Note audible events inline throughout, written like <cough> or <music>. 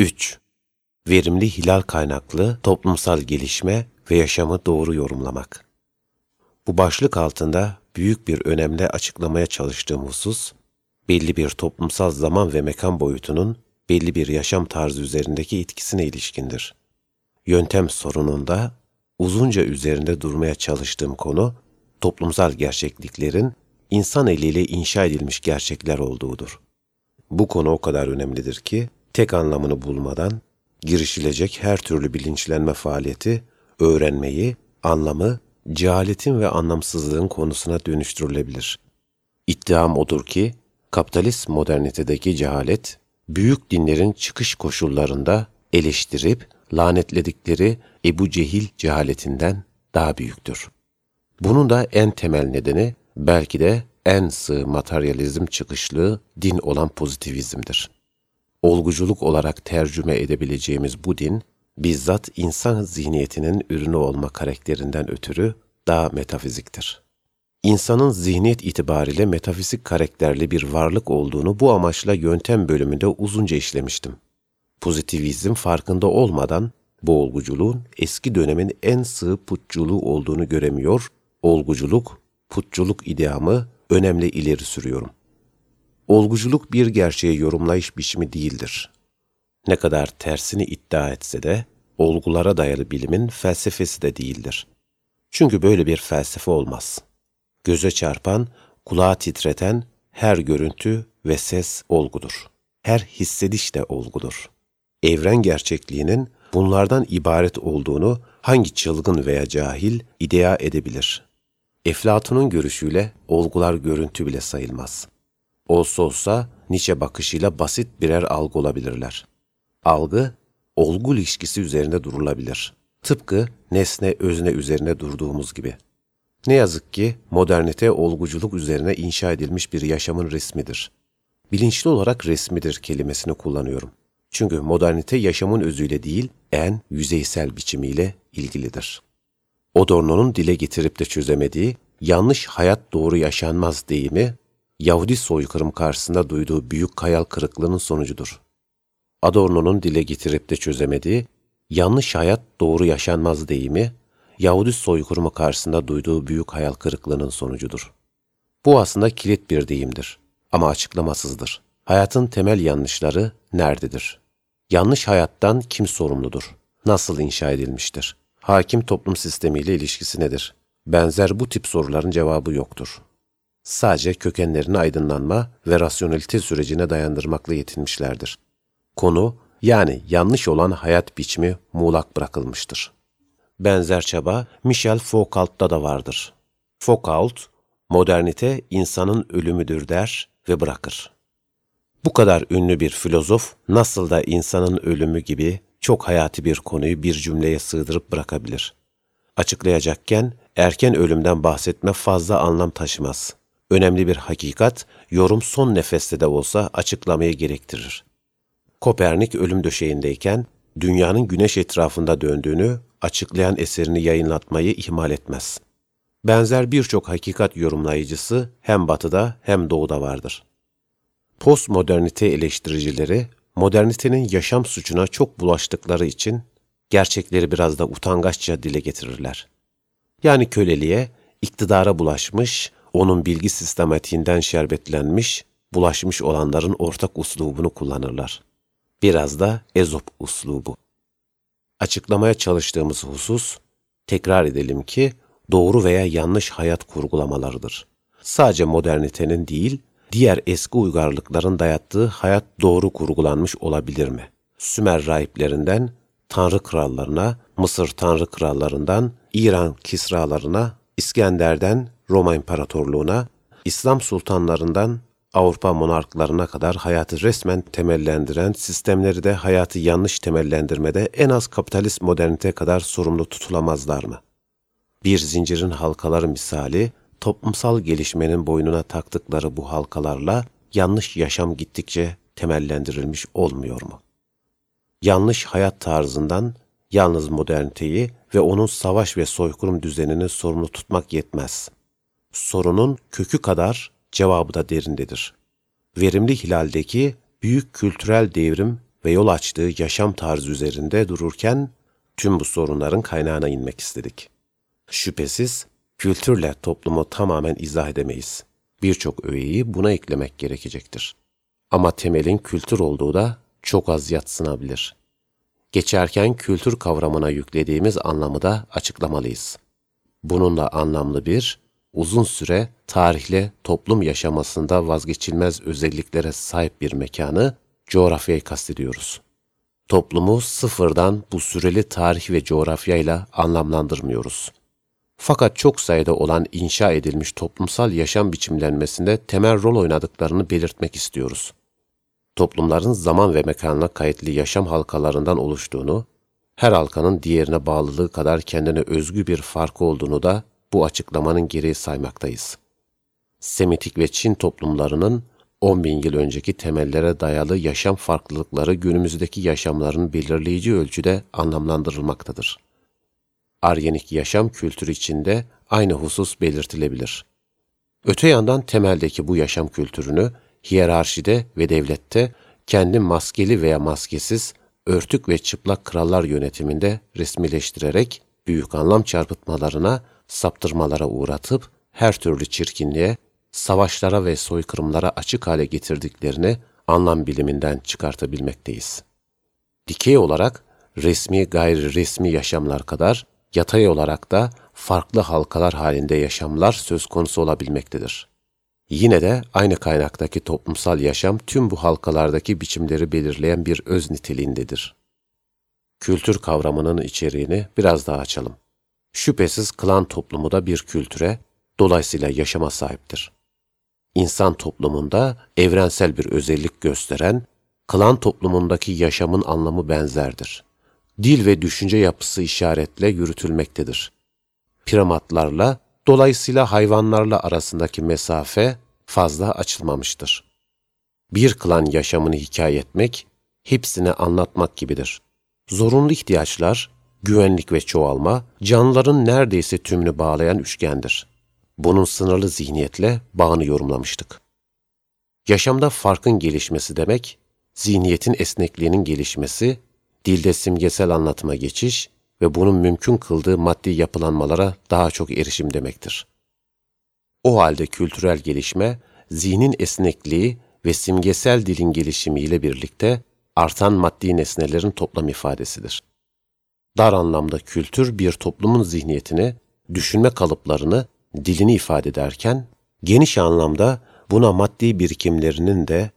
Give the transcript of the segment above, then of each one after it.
3. Verimli hilal kaynaklı toplumsal gelişme ve yaşamı doğru yorumlamak. Bu başlık altında büyük bir önemle açıklamaya çalıştığım husus, belli bir toplumsal zaman ve mekan boyutunun belli bir yaşam tarzı üzerindeki etkisine ilişkindir. Yöntem sorununda uzunca üzerinde durmaya çalıştığım konu, toplumsal gerçekliklerin insan eliyle inşa edilmiş gerçekler olduğudur. Bu konu o kadar önemlidir ki, tek anlamını bulmadan girişilecek her türlü bilinçlenme faaliyeti, öğrenmeyi, anlamı, cehaletin ve anlamsızlığın konusuna dönüştürülebilir. İddiam odur ki, kapitalist modernitedeki cehalet, büyük dinlerin çıkış koşullarında eleştirip lanetledikleri Ebu Cehil cehaletinden daha büyüktür. Bunun da en temel nedeni belki de en sığ materyalizm çıkışlı din olan pozitivizmdir. Olguculuk olarak tercüme edebileceğimiz bu din, bizzat insan zihniyetinin ürünü olma karakterinden ötürü daha metafiziktir. İnsanın zihniyet itibariyle metafizik karakterli bir varlık olduğunu bu amaçla yöntem bölümünde uzunca işlemiştim. Pozitivizm farkında olmadan bu olguculuğun eski dönemin en sığ putçuluğu olduğunu göremiyor, olguculuk, putçuluk ideamı önemli ileri sürüyorum. Olguculuk bir gerçeği yorumlayış biçimi değildir. Ne kadar tersini iddia etse de, olgulara dayalı bilimin felsefesi de değildir. Çünkü böyle bir felsefe olmaz. Göze çarpan, kulağa titreten her görüntü ve ses olgudur. Her hissediş de olgudur. Evren gerçekliğinin bunlardan ibaret olduğunu hangi çılgın veya cahil idea edebilir? Eflatun'un görüşüyle olgular görüntü bile sayılmaz. Olsa olsa Nietzsche bakışıyla basit birer algı olabilirler. Algı, olgu ilişkisi üzerinde durulabilir. Tıpkı nesne özne üzerine durduğumuz gibi. Ne yazık ki modernite olguculuk üzerine inşa edilmiş bir yaşamın resmidir. Bilinçli olarak resmidir kelimesini kullanıyorum. Çünkü modernite yaşamın özüyle değil, en yüzeysel biçimiyle ilgilidir. Adorno'nun dile getirip de çözemediği yanlış hayat doğru yaşanmaz deyimi, Yahudi soykırım karşısında duyduğu büyük hayal kırıklığının sonucudur. Adorno'nun dile getirip de çözemediği yanlış hayat doğru yaşanmaz deyimi, Yahudi soykırımı karşısında duyduğu büyük hayal kırıklığının sonucudur. Bu aslında kilit bir deyimdir ama açıklamasızdır. Hayatın temel yanlışları nerededir? Yanlış hayattan kim sorumludur? Nasıl inşa edilmiştir? Hakim toplum sistemiyle ilişkisi nedir? Benzer bu tip soruların cevabı yoktur. Sadece kökenlerini aydınlanma ve rasyonelite sürecine dayandırmakla yetinmişlerdir. Konu, yani yanlış olan hayat biçimi muğlak bırakılmıştır. Benzer çaba Michel Foucault'ta da vardır. Foucault, modernite insanın ölümüdür der ve bırakır. Bu kadar ünlü bir filozof nasıl da insanın ölümü gibi çok hayati bir konuyu bir cümleye sığdırıp bırakabilir. Açıklayacakken erken ölümden bahsetme fazla anlam taşımaz. Önemli bir hakikat, yorum son nefeste de olsa açıklamayı gerektirir. Kopernik ölüm döşeğindeyken dünyanın güneş etrafında döndüğünü açıklayan eserini yayınlatmayı ihmal etmez. Benzer birçok hakikat yorumlayıcısı hem batıda hem doğuda vardır. Postmodernite eleştiricileri, modernitenin yaşam suçuna çok bulaştıkları için gerçekleri biraz da utangaçça dile getirirler. Yani köleliğe, iktidara bulaşmış, onun bilgi sistematiğinden şerbetlenmiş, bulaşmış olanların ortak uslubunu kullanırlar. Biraz da ezop uslubu. Açıklamaya çalıştığımız husus, tekrar edelim ki, doğru veya yanlış hayat kurgulamalarıdır. Sadece modernitenin değil, diğer eski uygarlıkların dayattığı hayat doğru kurgulanmış olabilir mi? Sümer rahiplerinden tanrı krallarına, Mısır tanrı krallarından İran kisralarına, İskender'den Roma İmparatorluğuna, İslam sultanlarından Avrupa monarklarına kadar hayatı resmen temellendiren, sistemleri de hayatı yanlış temellendirmede en az kapitalist modernite kadar sorumlu tutulamazlar mı? Bir zincirin halkaları misali, toplumsal gelişmenin boynuna taktıkları bu halkalarla yanlış yaşam gittikçe temellendirilmiş olmuyor mu? Yanlış hayat tarzından yalnız moderniteyi ve onun savaş ve soykırım düzenini sorumlu tutmak yetmez. Sorunun kökü kadar cevabı da derindedir. Verimli hilaldeki büyük kültürel devrim ve yol açtığı yaşam tarzı üzerinde dururken tüm bu sorunların kaynağına inmek istedik. Şüphesiz kültürle toplumu tamamen izah edemeyiz. Birçok öğeyi buna eklemek gerekecektir. Ama temelin kültür olduğu da çok az yatsınabilir. Geçerken kültür kavramına yüklediğimiz anlamı da açıklamalıyız. Bununla anlamlı bir, uzun süre tarihle toplum yaşamasında vazgeçilmez özelliklere sahip bir mekanı, coğrafyayı kastediyoruz. Toplumu sıfırdan bu süreli tarih ve coğrafyayla anlamlandırmıyoruz. Fakat çok sayıda olan inşa edilmiş toplumsal yaşam biçimlenmesinde temel rol oynadıklarını belirtmek istiyoruz. Toplumların zaman ve mekanına kayıtlı yaşam halkalarından oluştuğunu, her halkanın diğerine bağlılığı kadar kendine özgü bir farkı olduğunu da bu açıklamanın gereği saymaktayız. Semitik ve Çin toplumlarının 10 bin yıl önceki temellere dayalı yaşam farklılıkları günümüzdeki yaşamların belirleyici ölçüde anlamlandırılmaktadır. Aryenik yaşam kültürü içinde aynı husus belirtilebilir. Öte yandan temeldeki bu yaşam kültürünü hiyerarşide ve devlette kendi maskeli veya maskesiz, örtük ve çıplak krallar yönetiminde resmileştirerek büyük anlam çarpıtmalarına, saptırmalara uğratıp her türlü çirkinliğe, savaşlara ve soykırımlara açık hale getirdiklerini anlam biliminden çıkartabilmekteyiz. Dikey olarak resmi gayri resmi yaşamlar kadar yatay olarak da farklı halkalar halinde yaşamlar söz konusu olabilmektedir. Yine de aynı kaynaktaki toplumsal yaşam tüm bu halkalardaki biçimleri belirleyen bir öz niteliğindedir. Kültür kavramının içeriğini biraz daha açalım. Şüphesiz klan toplumu da bir kültüre, dolayısıyla yaşama sahiptir. İnsan toplumunda evrensel bir özellik gösteren, klan toplumundaki yaşamın anlamı benzerdir. Dil ve düşünce yapısı işaretle yürütülmektedir. Primatlarla, dolayısıyla hayvanlarla arasındaki mesafe fazla açılmamıştır. Bir klan yaşamını hikaye etmek, hepsini anlatmak gibidir. Zorunlu ihtiyaçlar, güvenlik ve çoğalma, canlıların neredeyse tümünü bağlayan üçgendir. Bunun sınırlı zihniyetle bağını yorumlamıştık. Yaşamda farkın gelişmesi demek, zihniyetin esnekliğinin gelişmesi, dilde simgesel anlatıma geçiş ve bunun mümkün kıldığı maddi yapılanmalara daha çok erişim demektir. O halde kültürel gelişme, zihnin esnekliği ve simgesel dilin gelişimiyle birlikte artan maddi nesnelerin toplam ifadesidir. Dar anlamda kültür bir toplumun zihniyetini, düşünme kalıplarını, dilini ifade ederken, geniş anlamda buna maddi birikimlerinin de,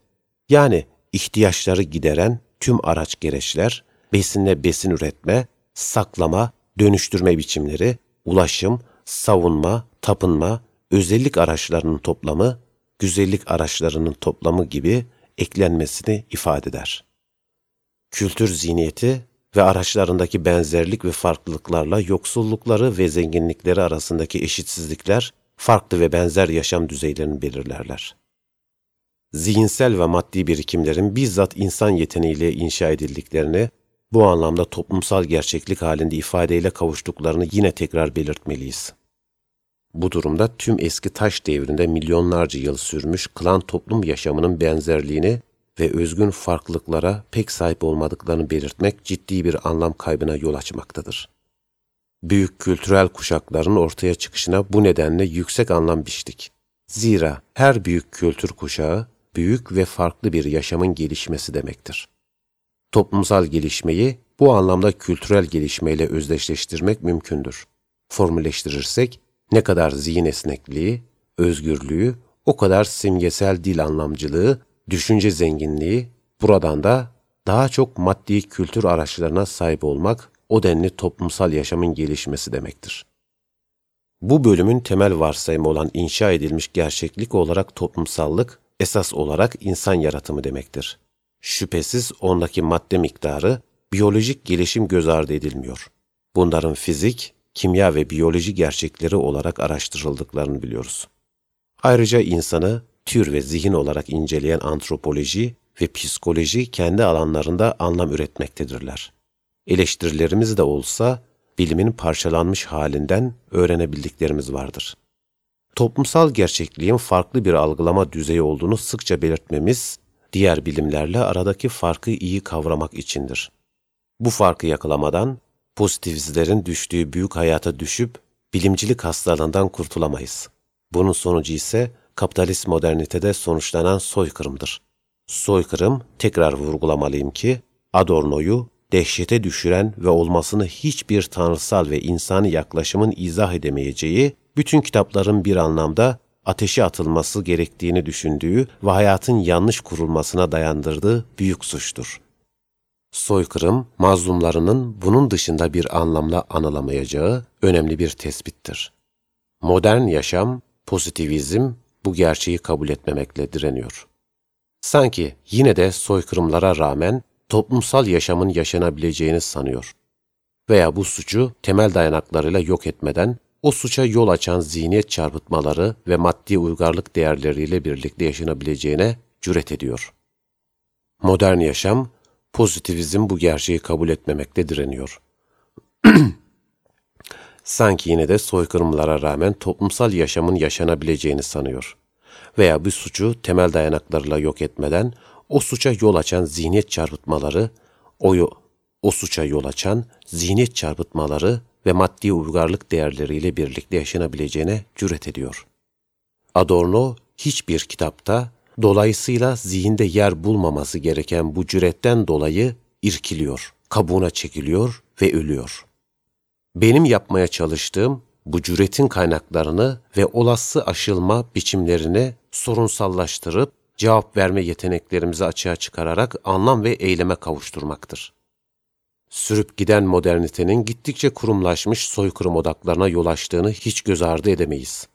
yani ihtiyaçları gideren tüm araç gereçler, besinle besin üretme, saklama, dönüştürme biçimleri, ulaşım, savunma, tapınma, özellik araçlarının toplamı, güzellik araçlarının toplamı gibi eklenmesini ifade eder. Kültür zihniyeti ve araçlarındaki benzerlik ve farklılıklarla yoksullukları ve zenginlikleri arasındaki eşitsizlikler farklı ve benzer yaşam düzeylerini belirlerler. Zihinsel ve maddi birikimlerin bizzat insan yeteneğiyle inşa edildiklerini, bu anlamda toplumsal gerçeklik halinde ifadeyle kavuştuklarını yine tekrar belirtmeliyiz. Bu durumda tüm eski taş devrinde milyonlarca yıl sürmüş klan toplum yaşamının benzerliğini ve özgün farklılıklara pek sahip olmadıklarını belirtmek ciddi bir anlam kaybına yol açmaktadır. Büyük kültürel kuşakların ortaya çıkışına bu nedenle yüksek anlam biçtik. Zira her büyük kültür kuşağı büyük ve farklı bir yaşamın gelişmesi demektir. Toplumsal gelişmeyi bu anlamda kültürel gelişmeyle özdeşleştirmek mümkündür. Formülleştirirsek ne kadar zihin esnekliği, özgürlüğü, o kadar simgesel dil anlamcılığı, düşünce zenginliği, buradan da daha çok maddi kültür araçlarına sahip olmak, o denli toplumsal yaşamın gelişmesi demektir. Bu bölümün temel varsayımı olan inşa edilmiş gerçeklik olarak toplumsallık, esas olarak insan yaratımı demektir. Şüphesiz ondaki madde miktarı, biyolojik gelişim göz ardı edilmiyor. Bunların fizik, kimya ve biyoloji gerçekleri olarak araştırıldıklarını biliyoruz. Ayrıca insanı tür ve zihin olarak inceleyen antropoloji ve psikoloji kendi alanlarında anlam üretmektedirler. Eleştirilerimiz de olsa bilimin parçalanmış halinden öğrenebildiklerimiz vardır. Toplumsal gerçekliğin farklı bir algılama düzeyi olduğunu sıkça belirtmemiz, diğer bilimlerle aradaki farkı iyi kavramak içindir. Bu farkı yakalamadan pozitivistlerin düştüğü büyük hayata düşüp bilimcilik hastalığından kurtulamayız. Bunun sonucu ise kapitalist modernitede sonuçlanan soykırımdır. Soykırım, tekrar vurgulamalıyım ki, Adorno'yu dehşete düşüren ve olmasını hiçbir tanrısal ve insani yaklaşımın izah edemeyeceği, bütün kitapların bir anlamda ateşe atılması gerektiğini düşündüğü ve hayatın yanlış kurulmasına dayandırdığı büyük suçtur. Soykırım, mazlumlarının bunun dışında bir anlamla anılamayacağı önemli bir tespittir. Modern yaşam, pozitivizm bu gerçeği kabul etmemekle direniyor. Sanki yine de soykırımlara rağmen toplumsal yaşamın yaşanabileceğini sanıyor. Veya bu suçu temel dayanaklarıyla yok etmeden o suça yol açan zihniyet çarpıtmaları ve maddi uygarlık değerleriyle birlikte yaşanabileceğine cüret ediyor. Modern yaşam, pozitivizm bu gerçeği kabul etmemekte direniyor. <clears throat> Sanki yine de soykırımlara rağmen toplumsal yaşamın yaşanabileceğini sanıyor. Veya bu suçu temel dayanaklarla yok etmeden o suça yol açan zihniyet çarpıtmaları, o, o suça yol açan zihniyet çarpıtmaları ve maddi uygarlık değerleriyle birlikte yaşanabileceğine cüret ediyor. Adorno hiçbir kitapta dolayısıyla zihinde yer bulmaması gereken bu cüretten dolayı irkiliyor, kabuğuna çekiliyor ve ölüyor. Benim yapmaya çalıştığım bu cüretin kaynaklarını ve olası aşılma biçimlerini sorunsallaştırıp cevap verme yeteneklerimizi açığa çıkararak anlam ve eyleme kavuşturmaktır. Sürüp giden modernitenin gittikçe kurumlaşmış soykırım odaklarına yol açtığını hiç göz ardı edemeyiz.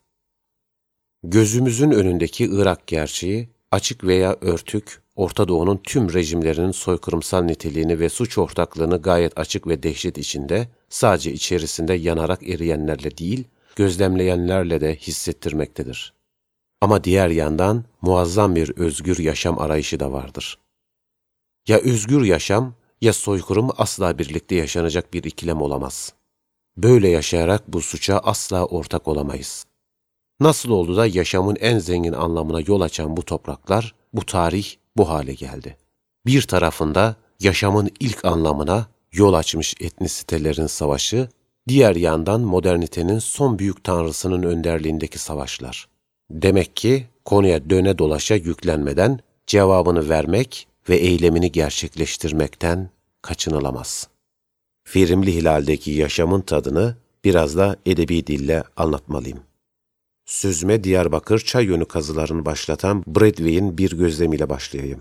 Gözümüzün önündeki Irak gerçeği, açık veya örtük, Orta Doğu'nun tüm rejimlerinin soykırımsal niteliğini ve suç ortaklığını gayet açık ve dehşet içinde, sadece içerisinde yanarak eriyenlerle değil, gözlemleyenlerle de hissettirmektedir. Ama diğer yandan muazzam bir özgür yaşam arayışı da vardır. Ya özgür yaşam ya soykırım asla birlikte yaşanacak bir ikilem olamaz. Böyle yaşayarak bu suça asla ortak olamayız. Nasıl oldu da yaşamın en zengin anlamına yol açan bu topraklar, bu tarih bu hale geldi. Bir tarafında yaşamın ilk anlamına yol açmış etnisitelerin savaşı, diğer yandan modernitenin son büyük tanrısının önderliğindeki savaşlar. Demek ki konuya döne dolaşa yüklenmeden cevabını vermek ve eylemini gerçekleştirmekten kaçınılamaz. Firimli Hilal'deki yaşamın tadını biraz da edebi dille anlatmalıyım. Süzme Diyarbakır çay yönü kazılarını başlatan Bradway'in bir gözlemiyle başlayayım.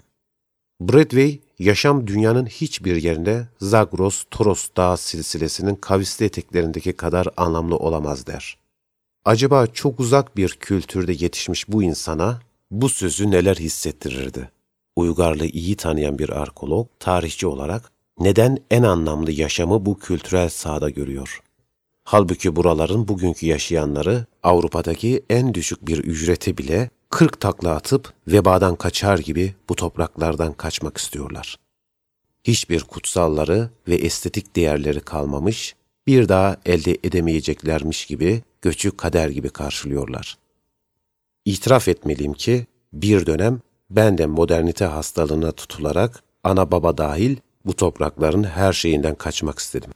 Bradway, yaşam dünyanın hiçbir yerinde Zagros, Toros Dağı silsilesinin kavisli eteklerindeki kadar anlamlı olamaz der. Acaba çok uzak bir kültürde yetişmiş bu insana bu sözü neler hissettirirdi? Uygarlığı iyi tanıyan bir arkeolog, tarihçi olarak neden en anlamlı yaşamı bu kültürel sahada görüyor? Halbuki buraların bugünkü yaşayanları Avrupa'daki en düşük bir ücreti bile 40 takla atıp vebadan kaçar gibi bu topraklardan kaçmak istiyorlar. Hiçbir kutsalları ve estetik değerleri kalmamış, bir daha elde edemeyeceklermiş gibi göçü kader gibi karşılıyorlar. İtiraf etmeliyim ki bir dönem ben de modernite hastalığına tutularak ana baba dahil bu toprakların her şeyinden kaçmak istedim.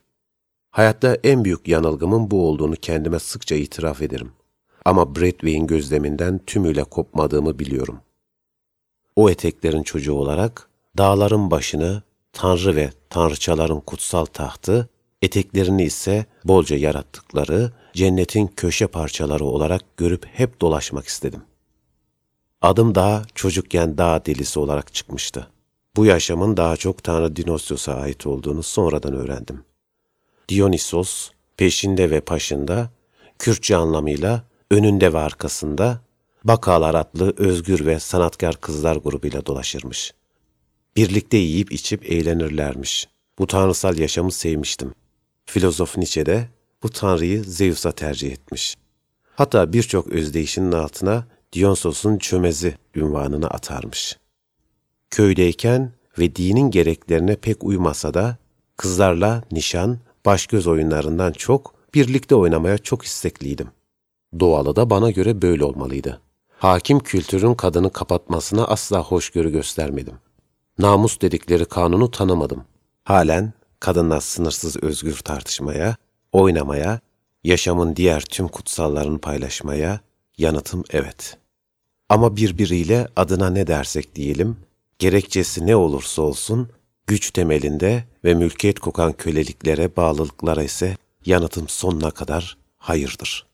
Hayatta en büyük yanılgımın bu olduğunu kendime sıkça itiraf ederim. Ama Bradway'in gözleminden tümüyle kopmadığımı biliyorum. O eteklerin çocuğu olarak dağların başını, tanrı ve tanrıçaların kutsal tahtı, eteklerini ise bolca yarattıkları cennetin köşe parçaları olarak görüp hep dolaşmak istedim. Adım daha çocukken dağ delisi olarak çıkmıştı. Bu yaşamın daha çok Tanrı Dinosyos'a ait olduğunu sonradan öğrendim. Dionysos, peşinde ve paşında, Kürtçe anlamıyla önünde ve arkasında, Bakalar adlı özgür ve sanatkar kızlar grubuyla dolaşırmış. Birlikte yiyip içip eğlenirlermiş. Bu tanrısal yaşamı sevmiştim. Filozof Nietzsche de bu tanrıyı Zeus'a tercih etmiş. Hatta birçok özdeyişinin altına Dionysos'un çömezi ünvanını atarmış. Köydeyken ve dinin gereklerine pek uymasa da kızlarla nişan, baş göz oyunlarından çok birlikte oynamaya çok istekliydim. Doğalı da bana göre böyle olmalıydı. Hakim kültürün kadını kapatmasına asla hoşgörü göstermedim. Namus dedikleri kanunu tanımadım. Halen kadınla sınırsız özgür tartışmaya, oynamaya, yaşamın diğer tüm kutsallarını paylaşmaya yanıtım evet. Ama birbiriyle adına ne dersek diyelim, gerekçesi ne olursa olsun, güç temelinde ve mülkiyet kokan köleliklere, bağlılıklara ise yanıtım sonuna kadar hayırdır.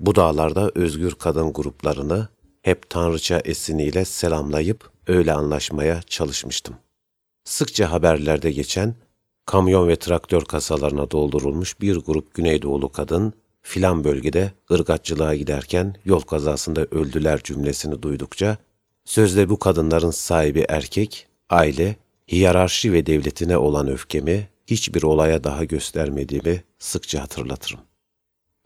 Bu dağlarda özgür kadın gruplarını hep tanrıça esiniyle selamlayıp öyle anlaşmaya çalışmıştım. Sıkça haberlerde geçen kamyon ve traktör kasalarına doldurulmuş bir grup Güneydoğulu kadın filan bölgede ırgatçılığa giderken yol kazasında öldüler cümlesini duydukça sözde bu kadınların sahibi erkek, aile, hiyerarşi ve devletine olan öfkemi hiçbir olaya daha göstermediğimi sıkça hatırlatırım.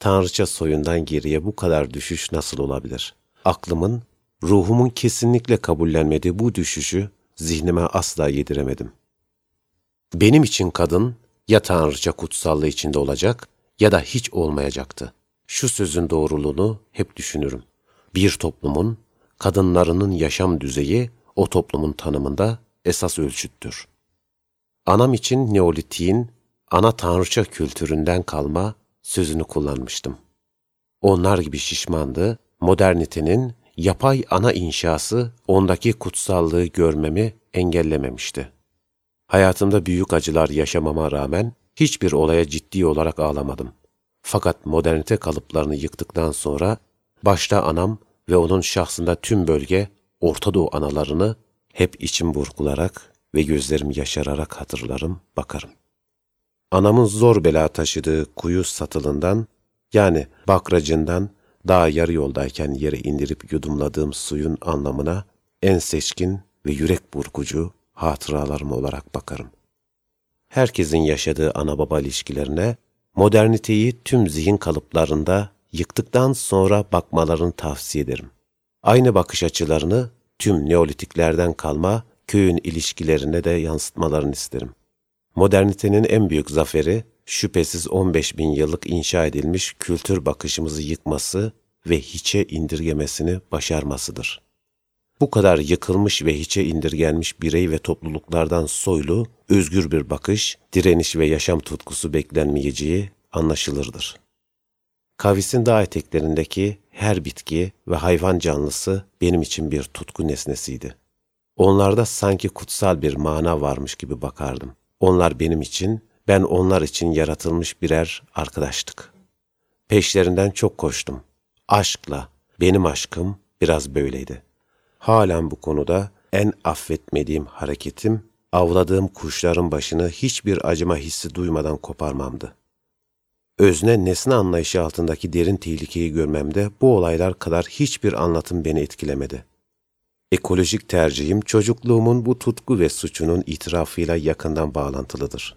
Tanrıça soyundan geriye bu kadar düşüş nasıl olabilir? Aklımın, ruhumun kesinlikle kabullenmediği bu düşüşü zihnime asla yediremedim. Benim için kadın ya tanrıça kutsallığı içinde olacak ya da hiç olmayacaktı. Şu sözün doğruluğunu hep düşünürüm. Bir toplumun, kadınlarının yaşam düzeyi o toplumun tanımında esas ölçüttür. Anam için Neolitik'in ana tanrıça kültüründen kalma sözünü kullanmıştım. Onlar gibi şişmandı, modernitenin yapay ana inşası ondaki kutsallığı görmemi engellememişti. Hayatımda büyük acılar yaşamama rağmen hiçbir olaya ciddi olarak ağlamadım. Fakat modernite kalıplarını yıktıktan sonra başta anam ve onun şahsında tüm bölge Orta Doğu analarını hep içim burkularak ve gözlerim yaşararak hatırlarım, bakarım. Anamın zor bela taşıdığı kuyu satılından, yani bakracından daha yarı yoldayken yere indirip yudumladığım suyun anlamına en seçkin ve yürek burkucu hatıralarım olarak bakarım. Herkesin yaşadığı ana baba ilişkilerine, moderniteyi tüm zihin kalıplarında yıktıktan sonra bakmalarını tavsiye ederim. Aynı bakış açılarını tüm neolitiklerden kalma köyün ilişkilerine de yansıtmalarını isterim. Modernitenin en büyük zaferi şüphesiz 15 bin yıllık inşa edilmiş kültür bakışımızı yıkması ve hiçe indirgemesini başarmasıdır. Bu kadar yıkılmış ve hiçe indirgenmiş birey ve topluluklardan soylu, özgür bir bakış, direniş ve yaşam tutkusu beklenmeyeceği anlaşılırdır. Kavis'in dağ eteklerindeki her bitki ve hayvan canlısı benim için bir tutku nesnesiydi. Onlarda sanki kutsal bir mana varmış gibi bakardım. Onlar benim için, ben onlar için yaratılmış birer arkadaştık. Peşlerinden çok koştum. Aşkla, benim aşkım biraz böyleydi. Halen bu konuda en affetmediğim hareketim, avladığım kuşların başını hiçbir acıma hissi duymadan koparmamdı. Özne nesne anlayışı altındaki derin tehlikeyi görmemde bu olaylar kadar hiçbir anlatım beni etkilemedi. Ekolojik tercihim çocukluğumun bu tutku ve suçunun itirafıyla yakından bağlantılıdır.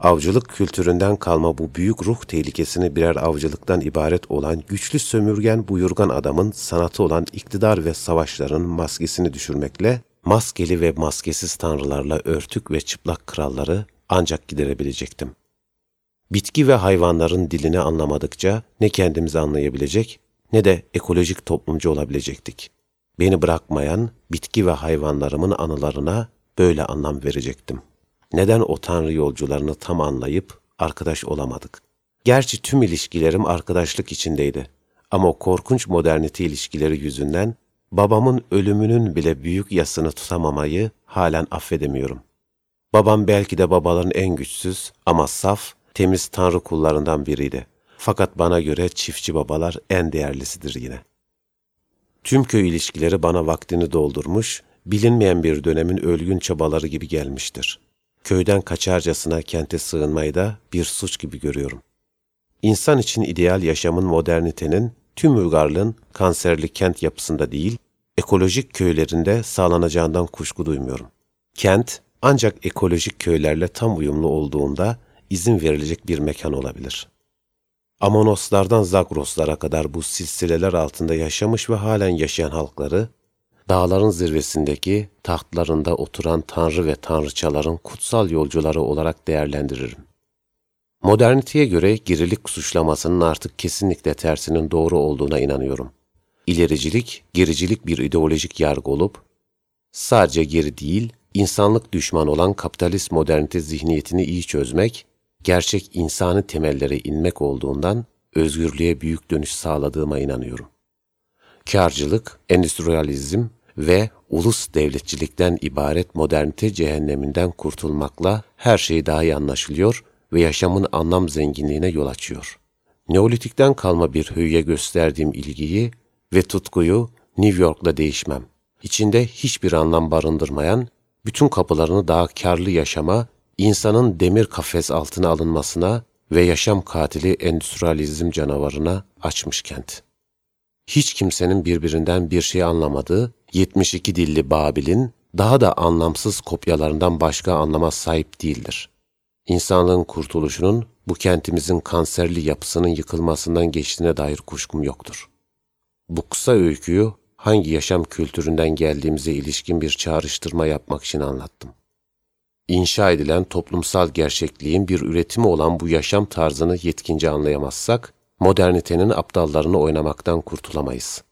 Avcılık kültüründen kalma bu büyük ruh tehlikesini birer avcılıktan ibaret olan güçlü sömürgen buyurgan adamın sanatı olan iktidar ve savaşların maskesini düşürmekle, maskeli ve maskesiz tanrılarla örtük ve çıplak kralları ancak giderebilecektim. Bitki ve hayvanların dilini anlamadıkça ne kendimizi anlayabilecek ne de ekolojik toplumcu olabilecektik. Beni bırakmayan bitki ve hayvanlarımın anılarına böyle anlam verecektim. Neden o tanrı yolcularını tam anlayıp arkadaş olamadık? Gerçi tüm ilişkilerim arkadaşlık içindeydi. Ama korkunç modernite ilişkileri yüzünden babamın ölümünün bile büyük yasını tutamamayı halen affedemiyorum. Babam belki de babaların en güçsüz ama saf, temiz tanrı kullarından biriydi. Fakat bana göre çiftçi babalar en değerlisidir yine. Tüm köy ilişkileri bana vaktini doldurmuş, bilinmeyen bir dönemin ölgün çabaları gibi gelmiştir. Köyden kaçarcasına kente sığınmayı da bir suç gibi görüyorum. İnsan için ideal yaşamın modernitenin, tüm uygarlığın kanserli kent yapısında değil, ekolojik köylerinde sağlanacağından kuşku duymuyorum. Kent, ancak ekolojik köylerle tam uyumlu olduğunda izin verilecek bir mekan olabilir.'' Amonoslardan Zagroslara kadar bu silsileler altında yaşamış ve halen yaşayan halkları, dağların zirvesindeki tahtlarında oturan tanrı ve tanrıçaların kutsal yolcuları olarak değerlendiririm. Moderniteye göre girilik suçlamasının artık kesinlikle tersinin doğru olduğuna inanıyorum. ilericilik, gericilik bir ideolojik yargı olup, sadece geri değil, insanlık düşmanı olan kapitalist modernite zihniyetini iyi çözmek, gerçek insani temellere inmek olduğundan özgürlüğe büyük dönüş sağladığıma inanıyorum. Karcılık, endüstriyalizm ve ulus devletçilikten ibaret modernite cehenneminden kurtulmakla her şey daha iyi anlaşılıyor ve yaşamın anlam zenginliğine yol açıyor. Neolitikten kalma bir hüye gösterdiğim ilgiyi ve tutkuyu New York'la değişmem. İçinde hiçbir anlam barındırmayan, bütün kapılarını daha karlı yaşama, insanın demir kafes altına alınmasına ve yaşam katili endüstriyalizm canavarına açmış kent. Hiç kimsenin birbirinden bir şey anlamadığı 72 dilli Babil'in daha da anlamsız kopyalarından başka anlama sahip değildir. İnsanlığın kurtuluşunun bu kentimizin kanserli yapısının yıkılmasından geçtiğine dair kuşkum yoktur. Bu kısa öyküyü hangi yaşam kültüründen geldiğimize ilişkin bir çağrıştırma yapmak için anlattım. İnşa edilen toplumsal gerçekliğin bir üretimi olan bu yaşam tarzını yetkince anlayamazsak, modernitenin aptallarını oynamaktan kurtulamayız.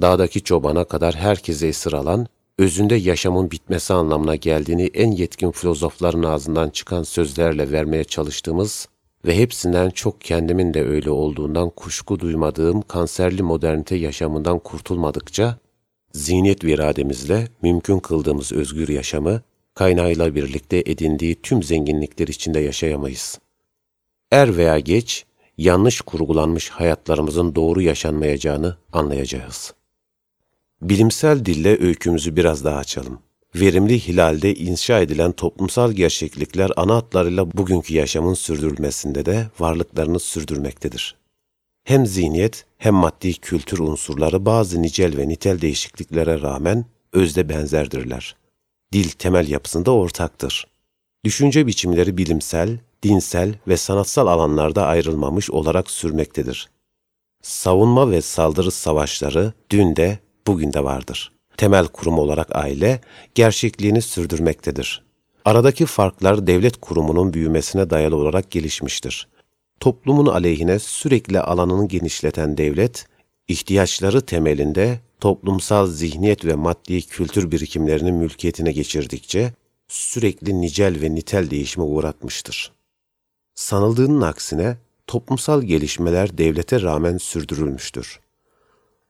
Dağdaki çobana kadar herkese esir alan, özünde yaşamın bitmesi anlamına geldiğini en yetkin filozofların ağzından çıkan sözlerle vermeye çalıştığımız ve hepsinden çok kendimin de öyle olduğundan kuşku duymadığım kanserli modernite yaşamından kurtulmadıkça, zihniyet ve irademizle mümkün kıldığımız özgür yaşamı, kaynağıyla birlikte edindiği tüm zenginlikler içinde yaşayamayız. Er veya geç, yanlış kurgulanmış hayatlarımızın doğru yaşanmayacağını anlayacağız. Bilimsel dille öykümüzü biraz daha açalım. Verimli hilalde inşa edilen toplumsal gerçeklikler ana hatlarıyla bugünkü yaşamın sürdürülmesinde de varlıklarını sürdürmektedir. Hem zihniyet hem maddi kültür unsurları bazı nicel ve nitel değişikliklere rağmen özde benzerdirler. Dil temel yapısında ortaktır. Düşünce biçimleri bilimsel, dinsel ve sanatsal alanlarda ayrılmamış olarak sürmektedir. Savunma ve saldırı savaşları dün de bugün de vardır. Temel kurum olarak aile gerçekliğini sürdürmektedir. Aradaki farklar devlet kurumunun büyümesine dayalı olarak gelişmiştir. Toplumun aleyhine sürekli alanını genişleten devlet, ihtiyaçları temelinde toplumsal zihniyet ve maddi kültür birikimlerini mülkiyetine geçirdikçe sürekli nicel ve nitel değişime uğratmıştır. Sanıldığının aksine toplumsal gelişmeler devlete rağmen sürdürülmüştür.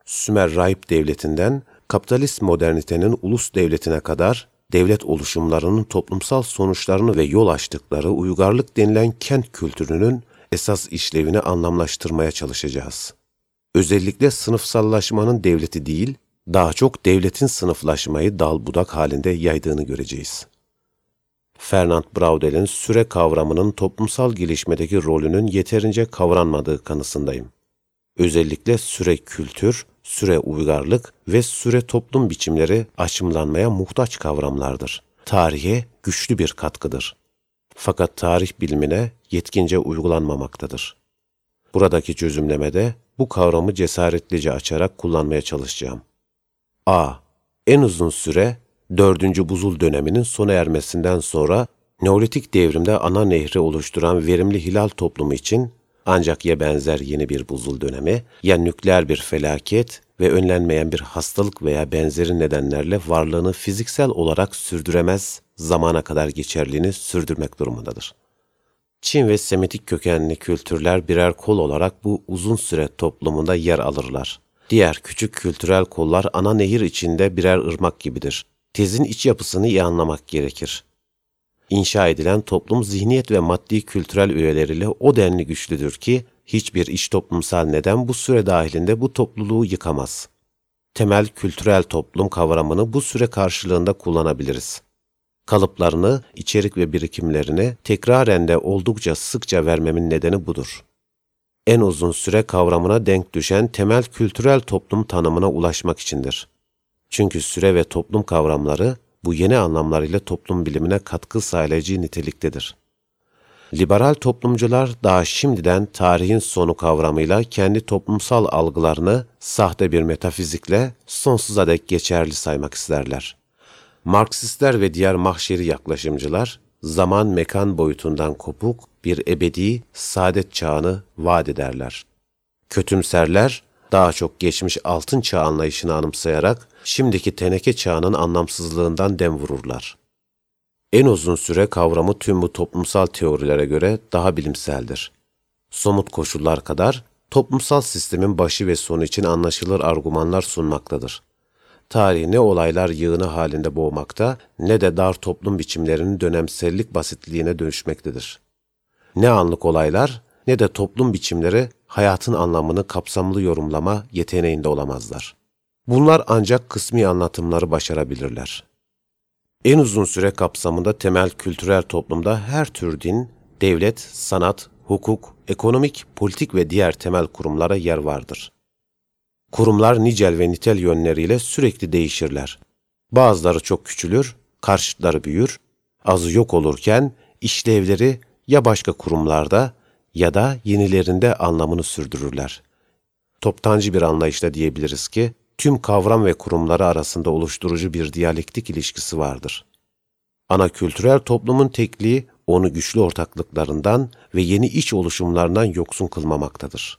Sümer Rahip Devleti'nden kapitalist modernitenin ulus devletine kadar devlet oluşumlarının toplumsal sonuçlarını ve yol açtıkları uygarlık denilen kent kültürünün esas işlevini anlamlaştırmaya çalışacağız. Özellikle sınıfsallaşmanın devleti değil, daha çok devletin sınıflaşmayı dal budak halinde yaydığını göreceğiz. Fernand Braudel'in süre kavramının toplumsal gelişmedeki rolünün yeterince kavranmadığı kanısındayım. Özellikle süre kültür, süre uygarlık ve süre toplum biçimleri açımlanmaya muhtaç kavramlardır. Tarihe güçlü bir katkıdır. Fakat tarih bilimine yetkince uygulanmamaktadır. Buradaki çözümlemede bu kavramı cesaretlice açarak kullanmaya çalışacağım. A. En uzun süre 4. buzul döneminin sona ermesinden sonra Neolitik devrimde ana nehri oluşturan verimli hilal toplumu için ancak ya benzer yeni bir buzul dönemi, ya nükleer bir felaket ve önlenmeyen bir hastalık veya benzeri nedenlerle varlığını fiziksel olarak sürdüremez zamana kadar geçerliğini sürdürmek durumundadır. Çin ve Semitik kökenli kültürler birer kol olarak bu uzun süre toplumunda yer alırlar. Diğer küçük kültürel kollar ana nehir içinde birer ırmak gibidir. Tezin iç yapısını iyi anlamak gerekir. İnşa edilen toplum zihniyet ve maddi kültürel üyeleriyle o denli güçlüdür ki hiçbir iç toplumsal neden bu süre dahilinde bu topluluğu yıkamaz. Temel kültürel toplum kavramını bu süre karşılığında kullanabiliriz. Kalıplarını, içerik ve birikimlerini tekraren de oldukça sıkça vermemin nedeni budur. En uzun süre kavramına denk düşen temel kültürel toplum tanımına ulaşmak içindir. Çünkü süre ve toplum kavramları bu yeni anlamlarıyla toplum bilimine katkı sağlayıcı niteliktedir. Liberal toplumcular daha şimdiden tarihin sonu kavramıyla kendi toplumsal algılarını sahte bir metafizikle sonsuza dek geçerli saymak isterler. Marksistler ve diğer mahşeri yaklaşımcılar, zaman mekan boyutundan kopuk bir ebedi saadet çağını vaat ederler. Kötümserler, daha çok geçmiş altın çağ anlayışını anımsayarak şimdiki teneke çağının anlamsızlığından dem vururlar. En uzun süre kavramı tüm bu toplumsal teorilere göre daha bilimseldir. Somut koşullar kadar toplumsal sistemin başı ve sonu için anlaşılır argümanlar sunmaktadır. Tarih ne olaylar yığını halinde boğmakta ne de dar toplum biçimlerinin dönemsellik basitliğine dönüşmektedir. Ne anlık olaylar ne de toplum biçimleri hayatın anlamını kapsamlı yorumlama yeteneğinde olamazlar. Bunlar ancak kısmi anlatımları başarabilirler. En uzun süre kapsamında temel kültürel toplumda her tür din, devlet, sanat, hukuk, ekonomik, politik ve diğer temel kurumlara yer vardır. Kurumlar nicel ve nitel yönleriyle sürekli değişirler. Bazıları çok küçülür, karşıtları büyür, azı yok olurken işlevleri ya başka kurumlarda ya da yenilerinde anlamını sürdürürler. Toptancı bir anlayışla diyebiliriz ki, tüm kavram ve kurumları arasında oluşturucu bir diyalektik ilişkisi vardır. Ana kültürel toplumun tekliği, onu güçlü ortaklıklarından ve yeni iç oluşumlarından yoksun kılmamaktadır.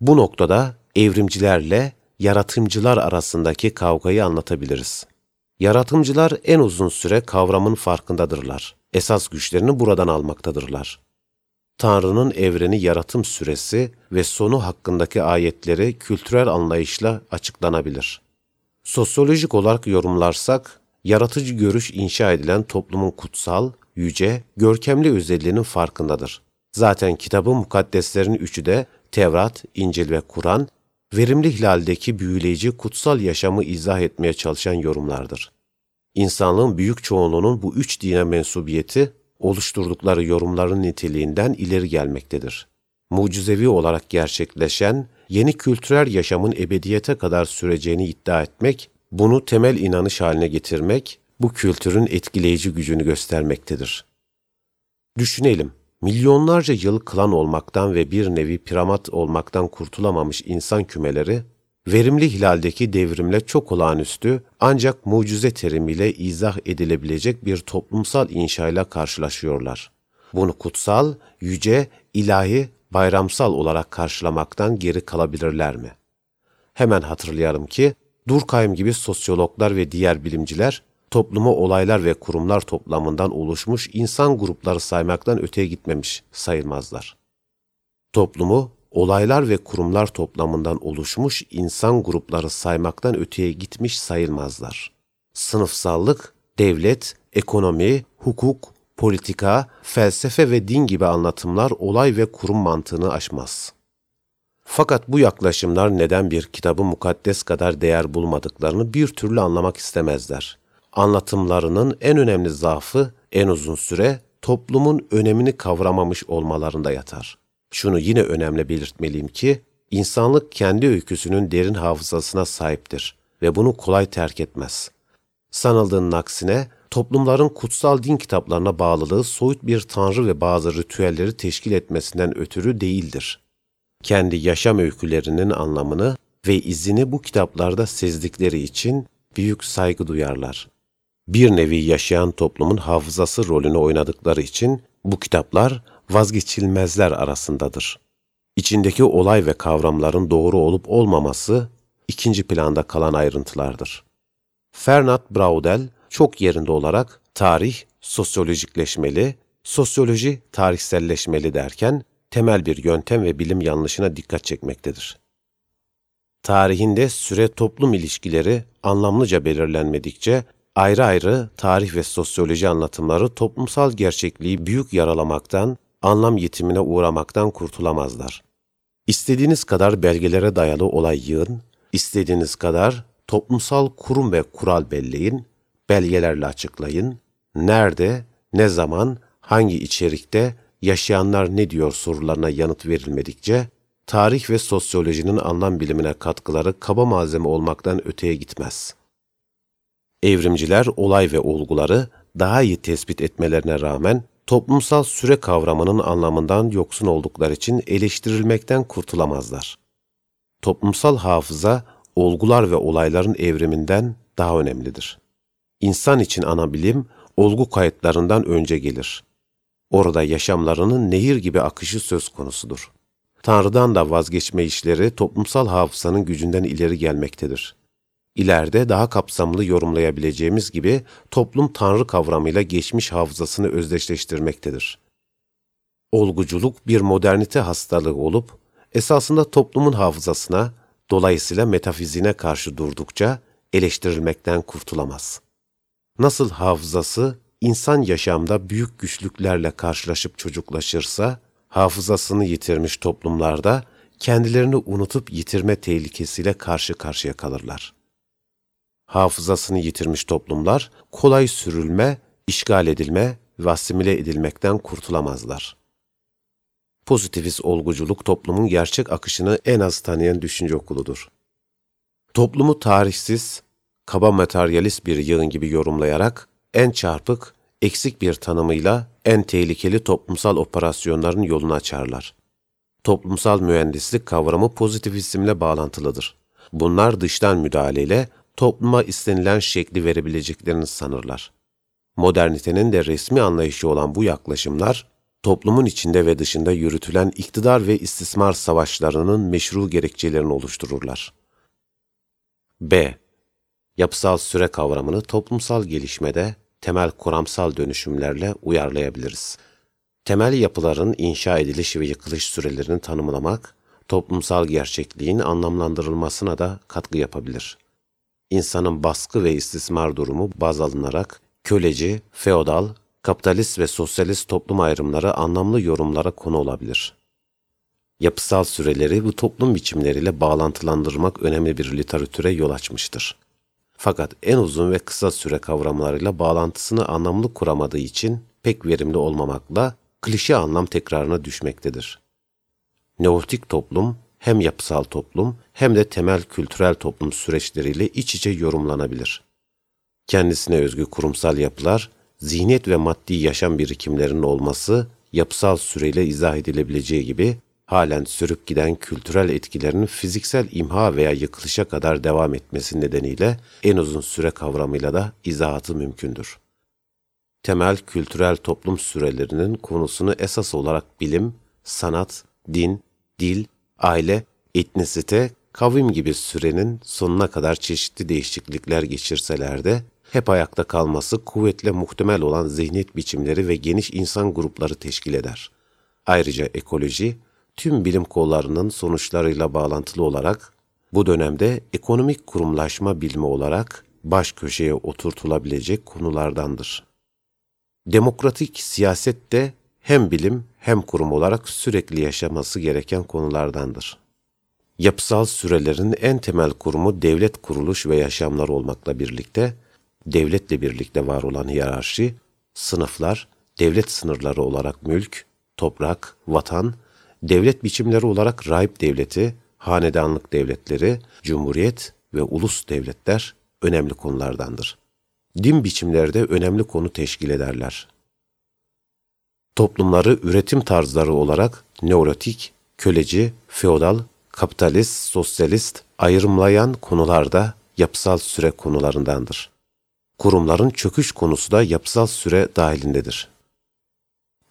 Bu noktada evrimcilerle yaratımcılar arasındaki kavgayı anlatabiliriz. Yaratımcılar en uzun süre kavramın farkındadırlar. Esas güçlerini buradan almaktadırlar. Tanrı'nın evreni yaratım süresi ve sonu hakkındaki ayetleri kültürel anlayışla açıklanabilir. Sosyolojik olarak yorumlarsak, yaratıcı görüş inşa edilen toplumun kutsal, yüce, görkemli özelliğinin farkındadır. Zaten kitabın mukaddeslerin üçü de Tevrat, İncil ve Kur'an, verimli hilaldeki büyüleyici kutsal yaşamı izah etmeye çalışan yorumlardır. İnsanlığın büyük çoğunluğunun bu üç dine mensubiyeti, oluşturdukları yorumların niteliğinden ileri gelmektedir. Mucizevi olarak gerçekleşen, yeni kültürel yaşamın ebediyete kadar süreceğini iddia etmek, bunu temel inanış haline getirmek, bu kültürün etkileyici gücünü göstermektedir. Düşünelim, milyonlarca yıl klan olmaktan ve bir nevi piramit olmaktan kurtulamamış insan kümeleri, verimli hilaldeki devrimle çok olağanüstü ancak mucize terimiyle izah edilebilecek bir toplumsal inşayla karşılaşıyorlar. Bunu kutsal, yüce, ilahi, bayramsal olarak karşılamaktan geri kalabilirler mi? Hemen hatırlayalım ki, Durkheim gibi sosyologlar ve diğer bilimciler, toplumu olaylar ve kurumlar toplamından oluşmuş insan grupları saymaktan öteye gitmemiş sayılmazlar. Toplumu olaylar ve kurumlar toplamından oluşmuş insan grupları saymaktan öteye gitmiş sayılmazlar. Sınıfsallık, devlet, ekonomi, hukuk, politika, felsefe ve din gibi anlatımlar olay ve kurum mantığını aşmaz. Fakat bu yaklaşımlar neden bir kitabı mukaddes kadar değer bulmadıklarını bir türlü anlamak istemezler. Anlatımlarının en önemli zaafı en uzun süre toplumun önemini kavramamış olmalarında yatar. Şunu yine önemli belirtmeliyim ki, insanlık kendi öyküsünün derin hafızasına sahiptir ve bunu kolay terk etmez. Sanıldığının aksine, toplumların kutsal din kitaplarına bağlılığı soyut bir tanrı ve bazı ritüelleri teşkil etmesinden ötürü değildir. Kendi yaşam öykülerinin anlamını ve izini bu kitaplarda sezdikleri için büyük saygı duyarlar. Bir nevi yaşayan toplumun hafızası rolünü oynadıkları için bu kitaplar vazgeçilmezler arasındadır. İçindeki olay ve kavramların doğru olup olmaması ikinci planda kalan ayrıntılardır. Fernand Braudel çok yerinde olarak tarih sosyolojikleşmeli, sosyoloji tarihselleşmeli derken temel bir yöntem ve bilim yanlışına dikkat çekmektedir. Tarihinde süre toplum ilişkileri anlamlıca belirlenmedikçe ayrı ayrı tarih ve sosyoloji anlatımları toplumsal gerçekliği büyük yaralamaktan anlam yitimine uğramaktan kurtulamazlar. İstediğiniz kadar belgelere dayalı olay yığın, istediğiniz kadar toplumsal kurum ve kural belleyin, belgelerle açıklayın, nerede, ne zaman, hangi içerikte, yaşayanlar ne diyor sorularına yanıt verilmedikçe, tarih ve sosyolojinin anlam bilimine katkıları kaba malzeme olmaktan öteye gitmez. Evrimciler olay ve olguları daha iyi tespit etmelerine rağmen toplumsal süre kavramının anlamından yoksun oldukları için eleştirilmekten kurtulamazlar. Toplumsal hafıza, olgular ve olayların evriminden daha önemlidir. İnsan için ana bilim, olgu kayıtlarından önce gelir. Orada yaşamlarının nehir gibi akışı söz konusudur. Tanrı'dan da vazgeçme işleri toplumsal hafızanın gücünden ileri gelmektedir. İleride daha kapsamlı yorumlayabileceğimiz gibi toplum Tanrı kavramıyla geçmiş hafızasını özdeşleştirmektedir. Olguculuk bir modernite hastalığı olup, esasında toplumun hafızasına, dolayısıyla metafizine karşı durdukça eleştirilmekten kurtulamaz. Nasıl hafızası insan yaşamda büyük güçlüklerle karşılaşıp çocuklaşırsa, hafızasını yitirmiş toplumlarda kendilerini unutup yitirme tehlikesiyle karşı karşıya kalırlar. Hafızasını yitirmiş toplumlar kolay sürülme, işgal edilme ve asimile edilmekten kurtulamazlar. Pozitivist olguculuk toplumun gerçek akışını en az tanıyan düşünce okuludur. Toplumu tarihsiz, kaba materyalist bir yığın gibi yorumlayarak en çarpık, eksik bir tanımıyla en tehlikeli toplumsal operasyonların yolunu açarlar. Toplumsal mühendislik kavramı pozitivizmle bağlantılıdır. Bunlar dıştan müdahaleyle topluma istenilen şekli verebileceklerini sanırlar. Modernitenin de resmi anlayışı olan bu yaklaşımlar, toplumun içinde ve dışında yürütülen iktidar ve istismar savaşlarının meşru gerekçelerini oluştururlar. B. Yapısal süre kavramını toplumsal gelişmede temel kuramsal dönüşümlerle uyarlayabiliriz. Temel yapıların inşa ediliş ve yıkılış sürelerini tanımlamak, toplumsal gerçekliğin anlamlandırılmasına da katkı yapabilir. İnsanın baskı ve istismar durumu baz alınarak köleci, feodal, kapitalist ve sosyalist toplum ayrımları anlamlı yorumlara konu olabilir. Yapısal süreleri bu toplum biçimleriyle bağlantılandırmak önemli bir literatüre yol açmıştır. Fakat en uzun ve kısa süre kavramlarıyla bağlantısını anlamlı kuramadığı için pek verimli olmamakla klişe anlam tekrarına düşmektedir. Neolitik toplum hem yapısal toplum hem de temel kültürel toplum süreçleriyle iç içe yorumlanabilir. Kendisine özgü kurumsal yapılar, zihniyet ve maddi yaşam birikimlerinin olması yapısal süreyle izah edilebileceği gibi halen sürüp giden kültürel etkilerin fiziksel imha veya yıkılışa kadar devam etmesi nedeniyle en uzun süre kavramıyla da izahatı mümkündür. Temel kültürel toplum sürelerinin konusunu esas olarak bilim, sanat, din, dil, aile, etnisite, kavim gibi sürenin sonuna kadar çeşitli değişiklikler geçirseler de hep ayakta kalması kuvvetle muhtemel olan zihniyet biçimleri ve geniş insan grupları teşkil eder. Ayrıca ekoloji, tüm bilim kollarının sonuçlarıyla bağlantılı olarak bu dönemde ekonomik kurumlaşma bilimi olarak baş köşeye oturtulabilecek konulardandır. Demokratik siyaset de hem bilim hem kurum olarak sürekli yaşaması gereken konulardandır. Yapısal sürelerin en temel kurumu devlet kuruluş ve yaşamlar olmakla birlikte, devletle birlikte var olan hiyerarşi, sınıflar, devlet sınırları olarak mülk, toprak, vatan, devlet biçimleri olarak rahip devleti, hanedanlık devletleri, cumhuriyet ve ulus devletler önemli konulardandır. Din biçimleri de önemli konu teşkil ederler. Toplumları üretim tarzları olarak neurotik, köleci, feodal, kapitalist, sosyalist ayrımlayan konularda yapısal süre konularındandır. Kurumların çöküş konusu da yapısal süre dahilindedir.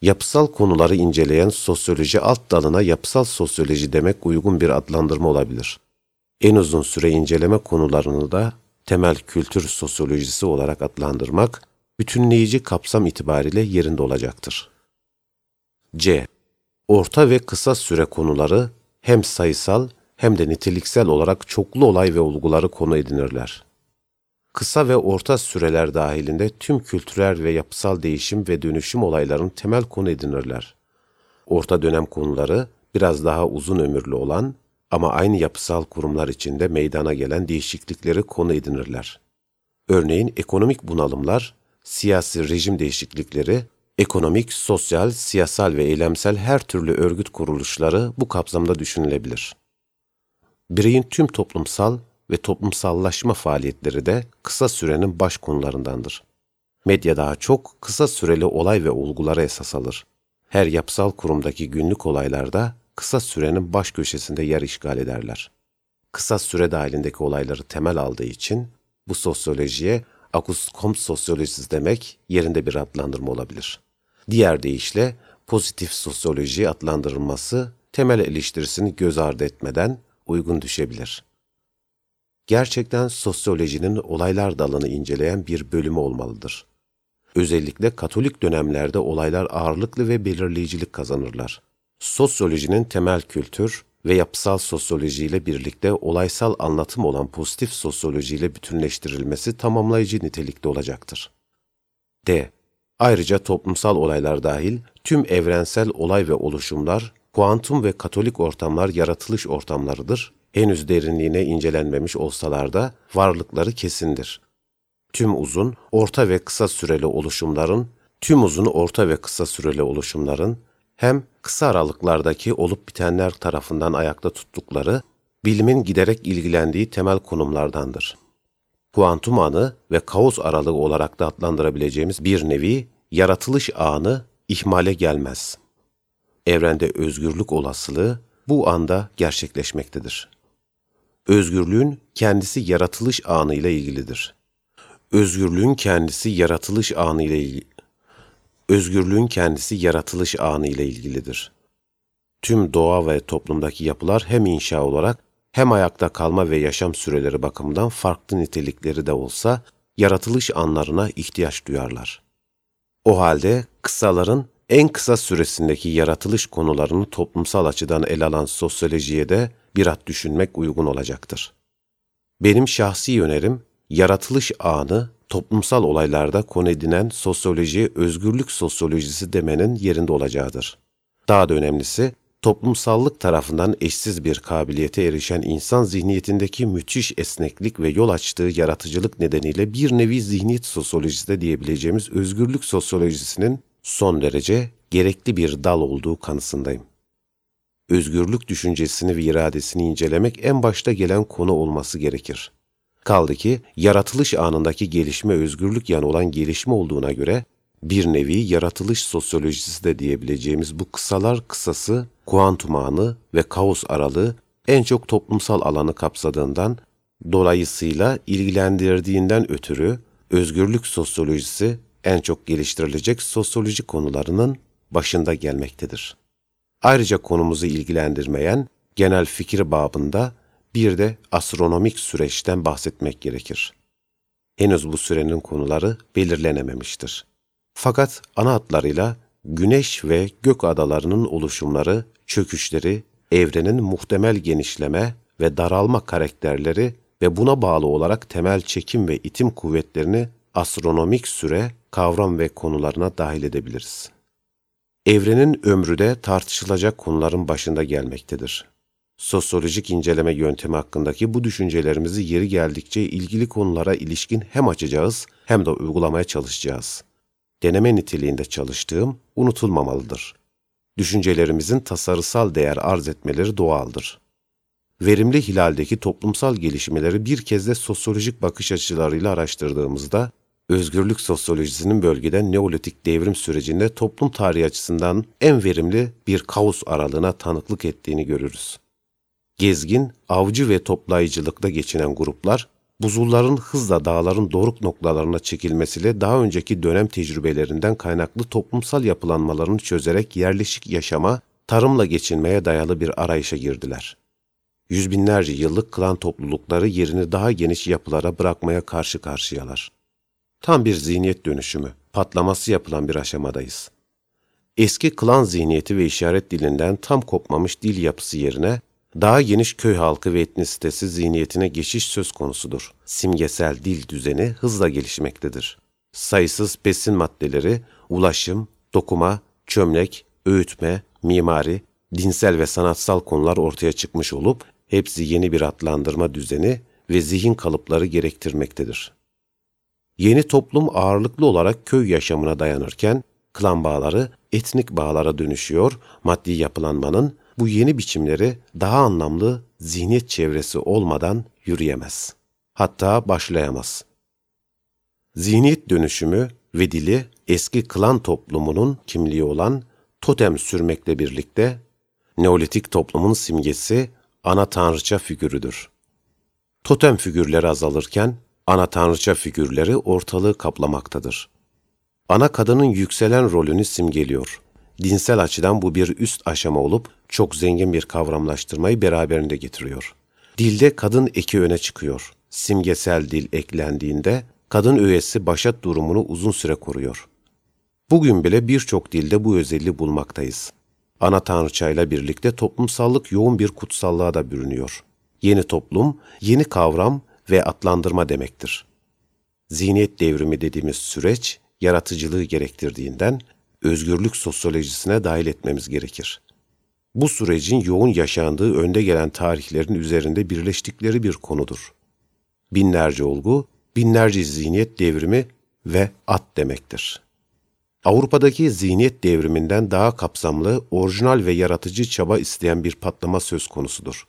Yapısal konuları inceleyen sosyoloji alt dalına yapısal sosyoloji demek uygun bir adlandırma olabilir. En uzun süre inceleme konularını da temel kültür sosyolojisi olarak adlandırmak, bütünleyici kapsam itibariyle yerinde olacaktır. C. Orta ve kısa süre konuları hem sayısal hem de niteliksel olarak çoklu olay ve olguları konu edinirler kısa ve orta süreler dahilinde tüm kültürel ve yapısal değişim ve dönüşüm olayların temel konu edinirler. Orta dönem konuları biraz daha uzun ömürlü olan ama aynı yapısal kurumlar içinde meydana gelen değişiklikleri konu edinirler. Örneğin ekonomik bunalımlar, siyasi rejim değişiklikleri, ekonomik, sosyal, siyasal ve eylemsel her türlü örgüt kuruluşları bu kapsamda düşünülebilir. Bireyin tüm toplumsal ve toplumsallaşma faaliyetleri de kısa sürenin baş konularındandır. Medya daha çok kısa süreli olay ve olgulara esas alır. Her yapısal kurumdaki günlük olaylarda kısa sürenin baş köşesinde yer işgal ederler. Kısa süre dahilindeki olayları temel aldığı için bu sosyolojiye Comte sosyolojisi demek yerinde bir adlandırma olabilir. Diğer deyişle pozitif sosyoloji adlandırılması temel eleştirisini göz ardı etmeden uygun düşebilir. Gerçekten sosyolojinin olaylar dalını inceleyen bir bölümü olmalıdır. Özellikle Katolik dönemlerde olaylar ağırlıklı ve belirleyicilik kazanırlar. Sosyolojinin temel kültür ve yapısal sosyolojiyle birlikte olaysal anlatım olan pozitif sosyolojiyle bütünleştirilmesi tamamlayıcı nitelikte olacaktır. D. Ayrıca toplumsal olaylar dahil tüm evrensel olay ve oluşumlar, kuantum ve katolik ortamlar yaratılış ortamlarıdır. Henüz derinliğine incelenmemiş olsalar da varlıkları kesindir. Tüm uzun, orta ve kısa süreli oluşumların, tüm uzun, orta ve kısa süreli oluşumların hem kısa aralıklardaki olup bitenler tarafından ayakta tuttukları, bilimin giderek ilgilendiği temel konumlardandır. Kuantum anı ve kaos aralığı olarak da adlandırabileceğimiz bir nevi yaratılış anı ihmale gelmez. Evrende özgürlük olasılığı bu anda gerçekleşmektedir. Özgürlüğün kendisi yaratılış anı ile ilgilidir. Özgürlüğün kendisi yaratılış anı ile ilgili. Özgürlüğün kendisi yaratılış anı ile ilgilidir. Tüm doğa ve toplumdaki yapılar hem inşa olarak hem ayakta kalma ve yaşam süreleri bakımından farklı nitelikleri de olsa yaratılış anlarına ihtiyaç duyarlar. O halde kısaların en kısa süresindeki yaratılış konularını toplumsal açıdan ele alan sosyolojiye de bir at düşünmek uygun olacaktır. Benim şahsi önerim, yaratılış anı toplumsal olaylarda konu edinen sosyolojiye özgürlük sosyolojisi demenin yerinde olacağıdır. Daha da önemlisi, toplumsallık tarafından eşsiz bir kabiliyete erişen insan zihniyetindeki müthiş esneklik ve yol açtığı yaratıcılık nedeniyle bir nevi zihniyet sosyolojisi de diyebileceğimiz özgürlük sosyolojisinin son derece gerekli bir dal olduğu kanısındayım. Özgürlük düşüncesini ve iradesini incelemek en başta gelen konu olması gerekir. Kaldı ki yaratılış anındaki gelişme özgürlük yanı olan gelişme olduğuna göre bir nevi yaratılış sosyolojisi de diyebileceğimiz bu kısalar kısası kuantum anı ve kaos aralığı en çok toplumsal alanı kapsadığından, dolayısıyla ilgilendirdiğinden ötürü özgürlük sosyolojisi en çok geliştirilecek sosyoloji konularının başında gelmektedir. Ayrıca konumuzu ilgilendirmeyen genel fikir babında bir de astronomik süreçten bahsetmek gerekir. Henüz bu sürenin konuları belirlenememiştir. Fakat ana hatlarıyla güneş ve gök adalarının oluşumları, çöküşleri, evrenin muhtemel genişleme ve daralma karakterleri ve buna bağlı olarak temel çekim ve itim kuvvetlerini astronomik süre, kavram ve konularına dahil edebiliriz. Evrenin ömrü de tartışılacak konuların başında gelmektedir. Sosyolojik inceleme yöntemi hakkındaki bu düşüncelerimizi yeri geldikçe ilgili konulara ilişkin hem açacağız hem de uygulamaya çalışacağız. Deneme niteliğinde çalıştığım unutulmamalıdır. Düşüncelerimizin tasarısal değer arz etmeleri doğaldır. Verimli hilaldeki toplumsal gelişmeleri bir kez de sosyolojik bakış açılarıyla araştırdığımızda, özgürlük sosyolojisinin bölgeden Neolitik devrim sürecinde toplum tarihi açısından en verimli bir kaos aralığına tanıklık ettiğini görürüz. Gezgin, avcı ve toplayıcılıkta geçinen gruplar, buzulların hızla dağların doruk noktalarına çekilmesiyle daha önceki dönem tecrübelerinden kaynaklı toplumsal yapılanmalarını çözerek yerleşik yaşama, tarımla geçinmeye dayalı bir arayışa girdiler. Yüz binlerce yıllık klan toplulukları yerini daha geniş yapılara bırakmaya karşı karşıyalar. Tam bir zihniyet dönüşümü, patlaması yapılan bir aşamadayız. Eski klan zihniyeti ve işaret dilinden tam kopmamış dil yapısı yerine daha geniş köy halkı ve etnisitesi zihniyetine geçiş söz konusudur. Simgesel dil düzeni hızla gelişmektedir. Sayısız besin maddeleri, ulaşım, dokuma, çömlek, öğütme, mimari, dinsel ve sanatsal konular ortaya çıkmış olup hepsi yeni bir adlandırma düzeni ve zihin kalıpları gerektirmektedir. Yeni toplum ağırlıklı olarak köy yaşamına dayanırken klan bağları etnik bağlara dönüşüyor, maddi yapılanmanın bu yeni biçimleri daha anlamlı zihniyet çevresi olmadan yürüyemez. Hatta başlayamaz. Zihniyet dönüşümü ve dili eski klan toplumunun kimliği olan totem sürmekle birlikte Neolitik toplumun simgesi ana tanrıça figürüdür. Totem figürleri azalırken ana tanrıça figürleri ortalığı kaplamaktadır. Ana kadının yükselen rolünü simgeliyor Dinsel açıdan bu bir üst aşama olup çok zengin bir kavramlaştırmayı beraberinde getiriyor. Dilde kadın eki öne çıkıyor. Simgesel dil eklendiğinde kadın öğesi başat durumunu uzun süre koruyor. Bugün bile birçok dilde bu özelliği bulmaktayız. Ana tanrıçayla birlikte toplumsallık yoğun bir kutsallığa da bürünüyor. Yeni toplum, yeni kavram ve adlandırma demektir. Zihniyet devrimi dediğimiz süreç, yaratıcılığı gerektirdiğinden özgürlük sosyolojisine dahil etmemiz gerekir. Bu sürecin yoğun yaşandığı önde gelen tarihlerin üzerinde birleştikleri bir konudur. Binlerce olgu, binlerce zihniyet devrimi ve at demektir. Avrupa'daki zihniyet devriminden daha kapsamlı, orijinal ve yaratıcı çaba isteyen bir patlama söz konusudur.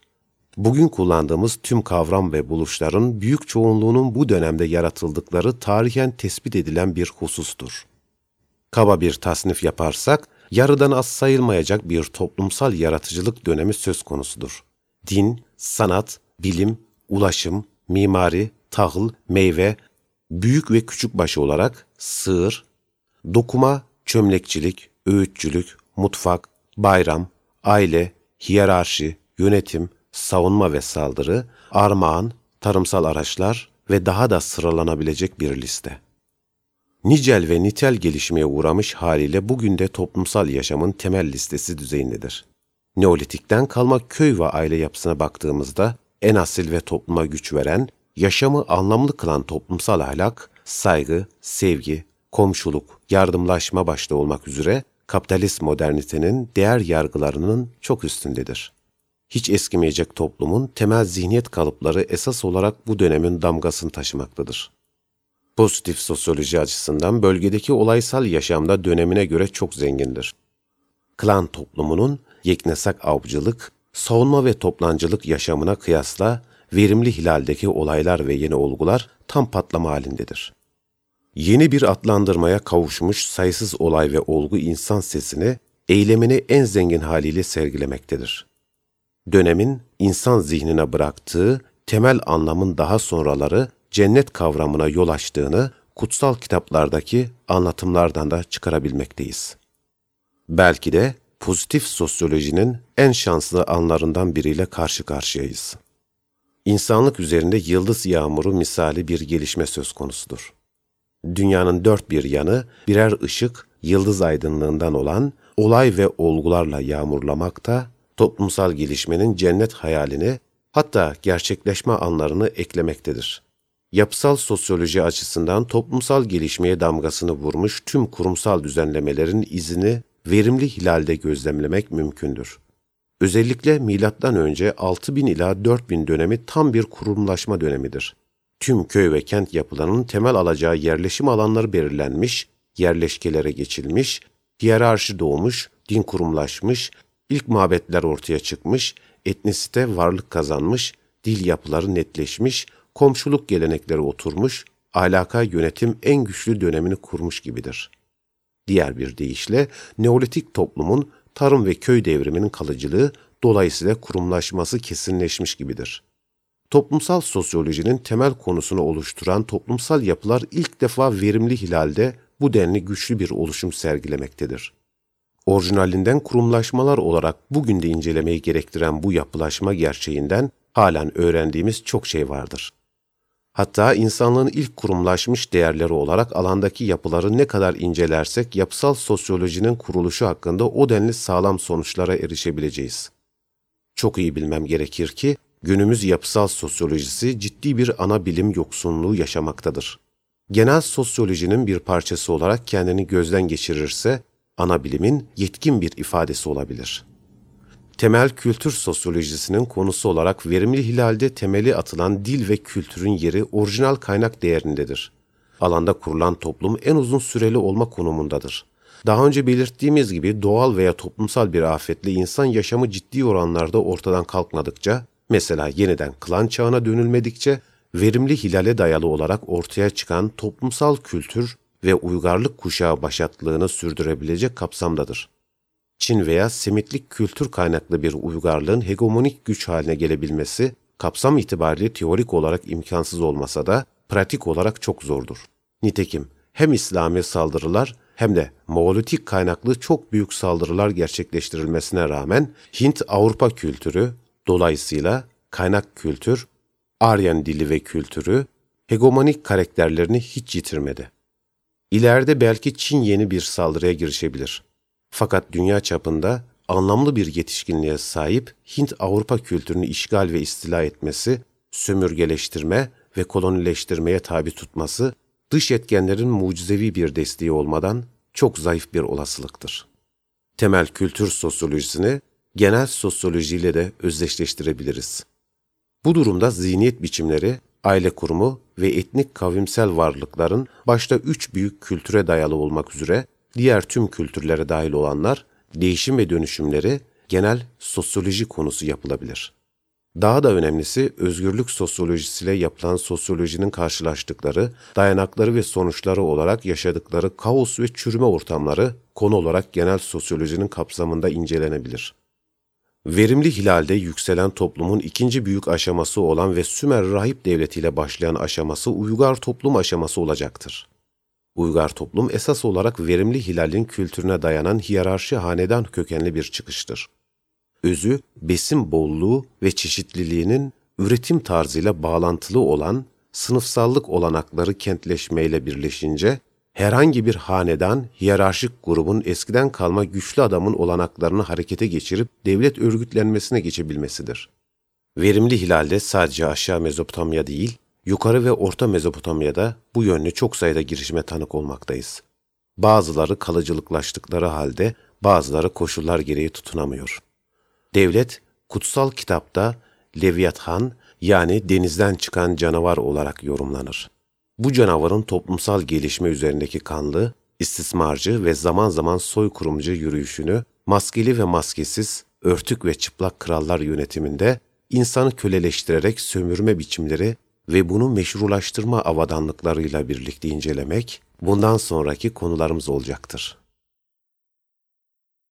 Bugün kullandığımız tüm kavram ve buluşların büyük çoğunluğunun bu dönemde yaratıldıkları tarihen tespit edilen bir husustur. Kaba bir tasnif yaparsak, yarıdan az sayılmayacak bir toplumsal yaratıcılık dönemi söz konusudur. Din, sanat, bilim, ulaşım, mimari, tahıl, meyve, büyük ve küçük başı olarak sığır, dokuma, çömlekçilik, öğütçülük, mutfak, bayram, aile, hiyerarşi, yönetim, savunma ve saldırı, armağan, tarımsal araçlar ve daha da sıralanabilecek bir liste. Nicel ve nitel gelişmeye uğramış haliyle bugün de toplumsal yaşamın temel listesi düzeyindedir. Neolitikten kalma köy ve aile yapısına baktığımızda en asil ve topluma güç veren, yaşamı anlamlı kılan toplumsal ahlak, saygı, sevgi, komşuluk, yardımlaşma başta olmak üzere kapitalist modernitenin değer yargılarının çok üstündedir. Hiç eskimeyecek toplumun temel zihniyet kalıpları esas olarak bu dönemin damgasını taşımaktadır. Pozitif sosyoloji açısından bölgedeki olaysal yaşamda dönemine göre çok zengindir. Klan toplumunun yeknesak avcılık, savunma ve toplancılık yaşamına kıyasla verimli hilaldeki olaylar ve yeni olgular tam patlama halindedir. Yeni bir adlandırmaya kavuşmuş sayısız olay ve olgu insan sesini, eylemini en zengin haliyle sergilemektedir. Dönemin insan zihnine bıraktığı temel anlamın daha sonraları cennet kavramına yol açtığını kutsal kitaplardaki anlatımlardan da çıkarabilmekteyiz. Belki de pozitif sosyolojinin en şanslı anlarından biriyle karşı karşıyayız. İnsanlık üzerinde yıldız yağmuru misali bir gelişme söz konusudur. Dünyanın dört bir yanı birer ışık, yıldız aydınlığından olan olay ve olgularla yağmurlamakta, toplumsal gelişmenin cennet hayalini hatta gerçekleşme anlarını eklemektedir yapısal sosyoloji açısından toplumsal gelişmeye damgasını vurmuş tüm kurumsal düzenlemelerin izini verimli hilalde gözlemlemek mümkündür. Özellikle milattan önce 6000 ila 4000 dönemi tam bir kurumlaşma dönemidir. Tüm köy ve kent yapılarının temel alacağı yerleşim alanları belirlenmiş, yerleşkelere geçilmiş, hiyerarşi doğmuş, din kurumlaşmış, ilk mabetler ortaya çıkmış, etnisite varlık kazanmış, dil yapıları netleşmiş, komşuluk gelenekleri oturmuş, alaka yönetim en güçlü dönemini kurmuş gibidir. Diğer bir deyişle Neolitik toplumun tarım ve köy devriminin kalıcılığı dolayısıyla kurumlaşması kesinleşmiş gibidir. Toplumsal sosyolojinin temel konusunu oluşturan toplumsal yapılar ilk defa verimli hilalde bu denli güçlü bir oluşum sergilemektedir. Orijinalinden kurumlaşmalar olarak bugün de incelemeyi gerektiren bu yapılaşma gerçeğinden halen öğrendiğimiz çok şey vardır. Hatta insanlığın ilk kurumlaşmış değerleri olarak alandaki yapıları ne kadar incelersek yapısal sosyolojinin kuruluşu hakkında o denli sağlam sonuçlara erişebileceğiz. Çok iyi bilmem gerekir ki günümüz yapısal sosyolojisi ciddi bir ana bilim yoksunluğu yaşamaktadır. Genel sosyolojinin bir parçası olarak kendini gözden geçirirse ana bilimin yetkin bir ifadesi olabilir.'' Temel kültür sosyolojisinin konusu olarak verimli hilalde temeli atılan dil ve kültürün yeri orijinal kaynak değerindedir. Alanda kurulan toplum en uzun süreli olma konumundadır. Daha önce belirttiğimiz gibi doğal veya toplumsal bir afetle insan yaşamı ciddi oranlarda ortadan kalkmadıkça, mesela yeniden klan çağına dönülmedikçe, verimli hilale dayalı olarak ortaya çıkan toplumsal kültür ve uygarlık kuşağı başatlığını sürdürebilecek kapsamdadır. Çin veya Semitlik kültür kaynaklı bir uygarlığın hegemonik güç haline gelebilmesi, kapsam itibariyle teorik olarak imkansız olmasa da pratik olarak çok zordur. Nitekim hem İslami saldırılar hem de Moğolitik kaynaklı çok büyük saldırılar gerçekleştirilmesine rağmen Hint-Avrupa kültürü, dolayısıyla kaynak kültür, Aryan dili ve kültürü, hegemonik karakterlerini hiç yitirmedi. İleride belki Çin yeni bir saldırıya girişebilir. Fakat dünya çapında anlamlı bir yetişkinliğe sahip Hint-Avrupa kültürünü işgal ve istila etmesi, sömürgeleştirme ve kolonileştirmeye tabi tutması, dış etkenlerin mucizevi bir desteği olmadan çok zayıf bir olasılıktır. Temel kültür sosyolojisini genel sosyolojiyle de özdeşleştirebiliriz. Bu durumda zihniyet biçimleri, aile kurumu ve etnik kavimsel varlıkların başta üç büyük kültüre dayalı olmak üzere diğer tüm kültürlere dahil olanlar, değişim ve dönüşümleri genel sosyoloji konusu yapılabilir. Daha da önemlisi özgürlük sosyolojisiyle yapılan sosyolojinin karşılaştıkları, dayanakları ve sonuçları olarak yaşadıkları kaos ve çürüme ortamları konu olarak genel sosyolojinin kapsamında incelenebilir. Verimli hilalde yükselen toplumun ikinci büyük aşaması olan ve Sümer rahip devletiyle başlayan aşaması uygar toplum aşaması olacaktır. Uygar toplum esas olarak verimli hilalin kültürüne dayanan hiyerarşi hanedan kökenli bir çıkıştır. Özü, besin bolluğu ve çeşitliliğinin üretim tarzıyla bağlantılı olan sınıfsallık olanakları kentleşmeyle birleşince, herhangi bir hanedan, hiyerarşik grubun eskiden kalma güçlü adamın olanaklarını harekete geçirip devlet örgütlenmesine geçebilmesidir. Verimli hilalde sadece aşağı Mezopotamya değil, yukarı ve orta Mezopotamya'da bu yönlü çok sayıda girişime tanık olmaktayız. Bazıları kalıcılıklaştıkları halde bazıları koşullar gereği tutunamıyor. Devlet, kutsal kitapta Leviathan yani denizden çıkan canavar olarak yorumlanır. Bu canavarın toplumsal gelişme üzerindeki kanlı, istismarcı ve zaman zaman soykırımcı yürüyüşünü maskeli ve maskesiz, örtük ve çıplak krallar yönetiminde insanı köleleştirerek sömürme biçimleri ve bunu meşrulaştırma avadanlıklarıyla birlikte incelemek, bundan sonraki konularımız olacaktır.